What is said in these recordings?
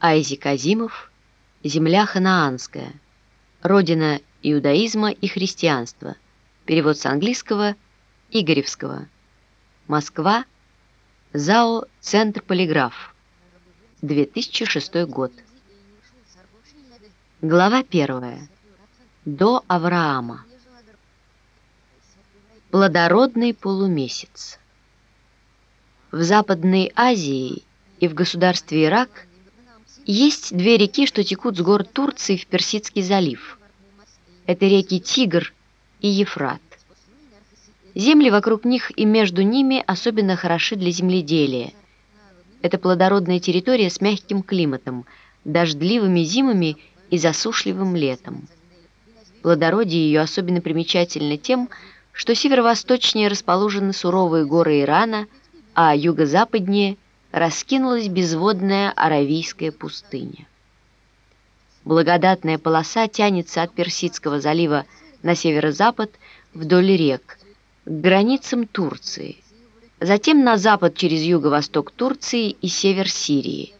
Айзек Азимов «Земля ханаанская. Родина иудаизма и христианства». Перевод с английского Игоревского. Москва. ЗАО «Центр Полиграф». 2006 год. Глава первая. До Авраама. Плодородный полумесяц. В Западной Азии и в государстве Ирак есть две реки, что текут с гор Турции в Персидский залив. Это реки Тигр и Ефрат. Земли вокруг них и между ними особенно хороши для земледелия. Это плодородная территория с мягким климатом, дождливыми зимами и засушливым летом. Плодородие ее особенно примечательно тем, что северо-восточнее расположены суровые горы Ирана, а юго-западнее – раскинулась безводная Аравийская пустыня. Благодатная полоса тянется от Персидского залива на северо-запад вдоль рек, к границам Турции, затем на запад через юго-восток Турции и север Сирии,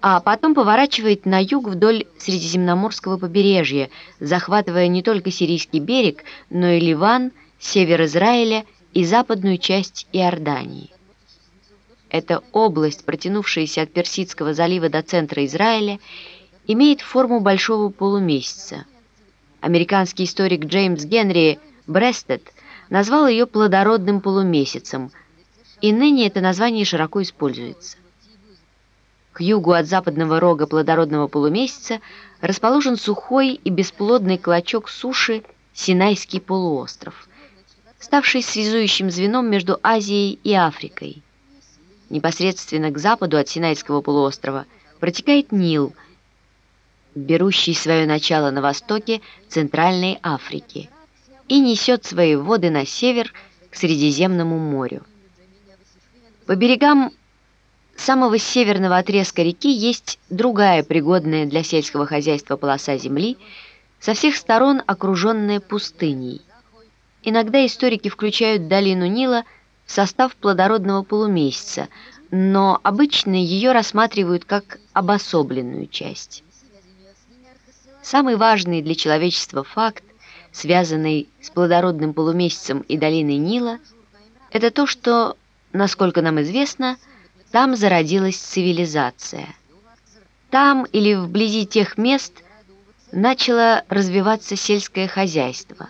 а потом поворачивает на юг вдоль Средиземноморского побережья, захватывая не только сирийский берег, но и Ливан, север Израиля и западную часть Иордании. Эта область, протянувшаяся от Персидского залива до центра Израиля, имеет форму большого полумесяца. Американский историк Джеймс Генри Брестед назвал ее плодородным полумесяцем, и ныне это название широко используется. К югу от западного рога плодородного полумесяца расположен сухой и бесплодный клочок суши Синайский полуостров, ставший связующим звеном между Азией и Африкой. Непосредственно к западу от Синайского полуострова протекает Нил, берущий свое начало на востоке Центральной Африки и несет свои воды на север к Средиземному морю. По берегам самого северного отрезка реки есть другая пригодная для сельского хозяйства полоса земли, со всех сторон окруженная пустыней. Иногда историки включают долину Нила – состав плодородного полумесяца, но обычно ее рассматривают как обособленную часть. Самый важный для человечества факт, связанный с плодородным полумесяцем и долиной Нила, это то, что, насколько нам известно, там зародилась цивилизация. Там или вблизи тех мест начало развиваться сельское хозяйство,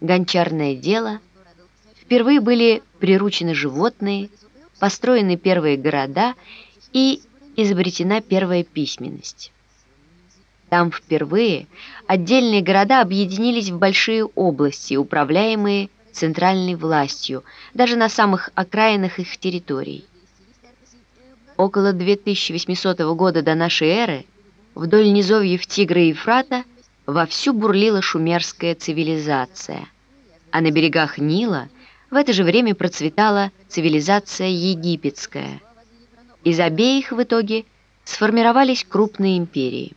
гончарное дело – Впервые были приручены животные, построены первые города и изобретена первая письменность. Там впервые отдельные города объединились в большие области, управляемые центральной властью, даже на самых окраинах их территорий. Около 2800 года до нашей эры вдоль низовьев Тигра и Ефрата вовсю бурлила шумерская цивилизация, а на берегах Нила – в это же время процветала цивилизация египетская. Из обеих в итоге сформировались крупные империи.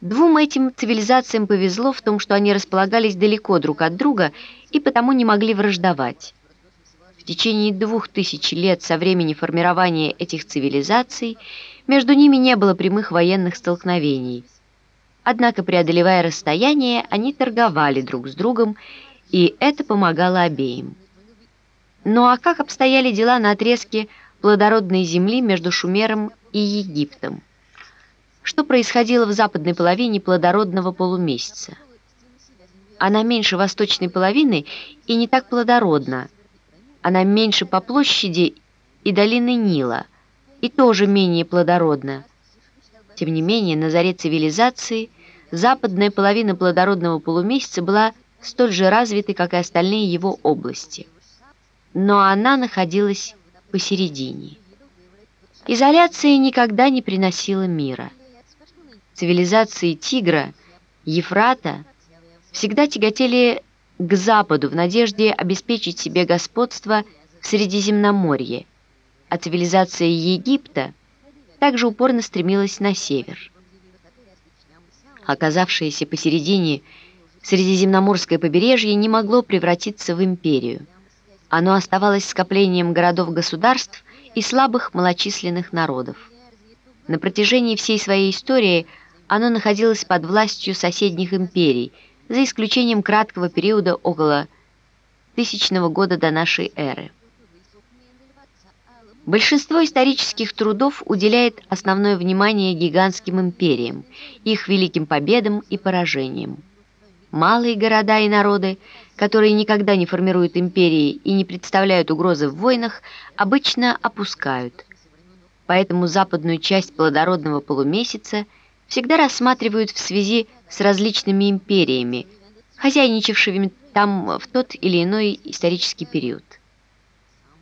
Двум этим цивилизациям повезло в том, что они располагались далеко друг от друга и потому не могли враждовать. В течение двух тысяч лет со времени формирования этих цивилизаций между ними не было прямых военных столкновений. Однако, преодолевая расстояние, они торговали друг с другом и это помогало обеим. Ну а как обстояли дела на отрезке плодородной земли между Шумером и Египтом? Что происходило в западной половине плодородного полумесяца? Она меньше восточной половины и не так плодородна. Она меньше по площади и долины Нила, и тоже менее плодородна. Тем не менее, на заре цивилизации западная половина плодородного полумесяца была столь же развитой, как и остальные его области. Но она находилась посередине. Изоляция никогда не приносила мира. Цивилизации Тигра, Ефрата всегда тяготели к западу в надежде обеспечить себе господство в Средиземноморье, а цивилизация Египта также упорно стремилась на север. Оказавшаяся посередине Средиземноморское побережье не могло превратиться в империю. Оно оставалось скоплением городов-государств и слабых малочисленных народов. На протяжении всей своей истории оно находилось под властью соседних империй, за исключением краткого периода около тысячного года до нашей эры. Большинство исторических трудов уделяет основное внимание гигантским империям, их великим победам и поражениям. Малые города и народы, которые никогда не формируют империи и не представляют угрозы в войнах, обычно опускают. Поэтому западную часть плодородного полумесяца всегда рассматривают в связи с различными империями, хозяйничавшими там в тот или иной исторический период.